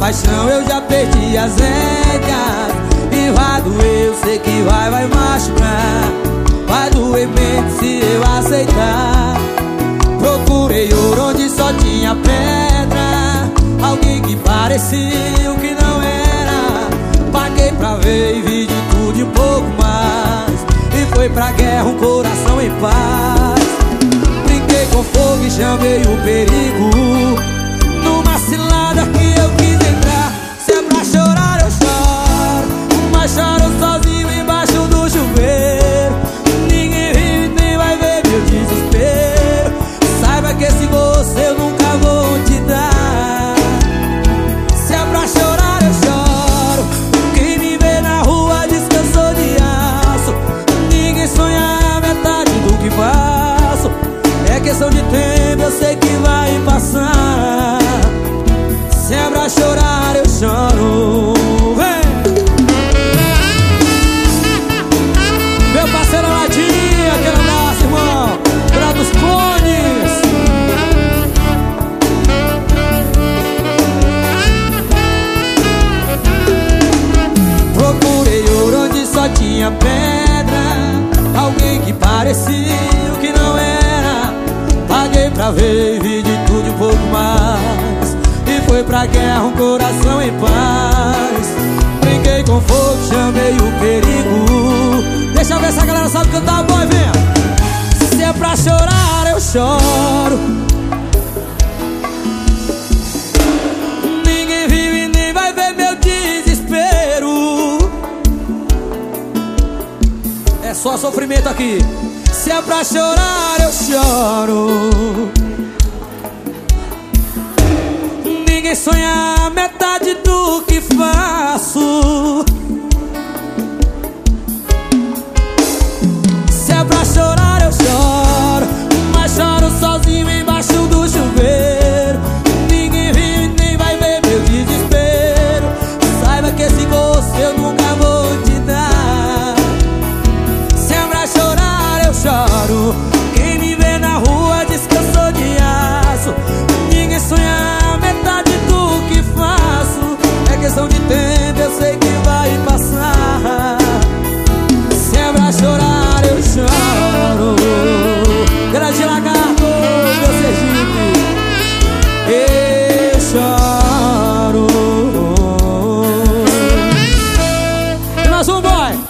paixão eu já perdi as rédeas. E vai doer, eu sei que vai, vai machucar. Vai doer mesmo se eu aceitar. Procurei ouro onde só tinha pedra. Alguém que parecia o que não era. Paguei pra ver e vi de tudo e um pouco mais. E foi pra guerra um coração em paz. Brinquei com fogo e chamei o perigo questão de tempo, eu sei que vai passar E vi de tudo e um pouco mais. E foi pra guerra um coração em paz. Brinquei com fogo, chamei o perigo. Deixa eu ver se a galera sabe cantar bom, vem. Se é pra chorar eu choro. Ninguém vive nem vai ver meu desespero. É só sofrimento aqui. Se é pra chorar eu choro Ninguém sonha a metade do que faço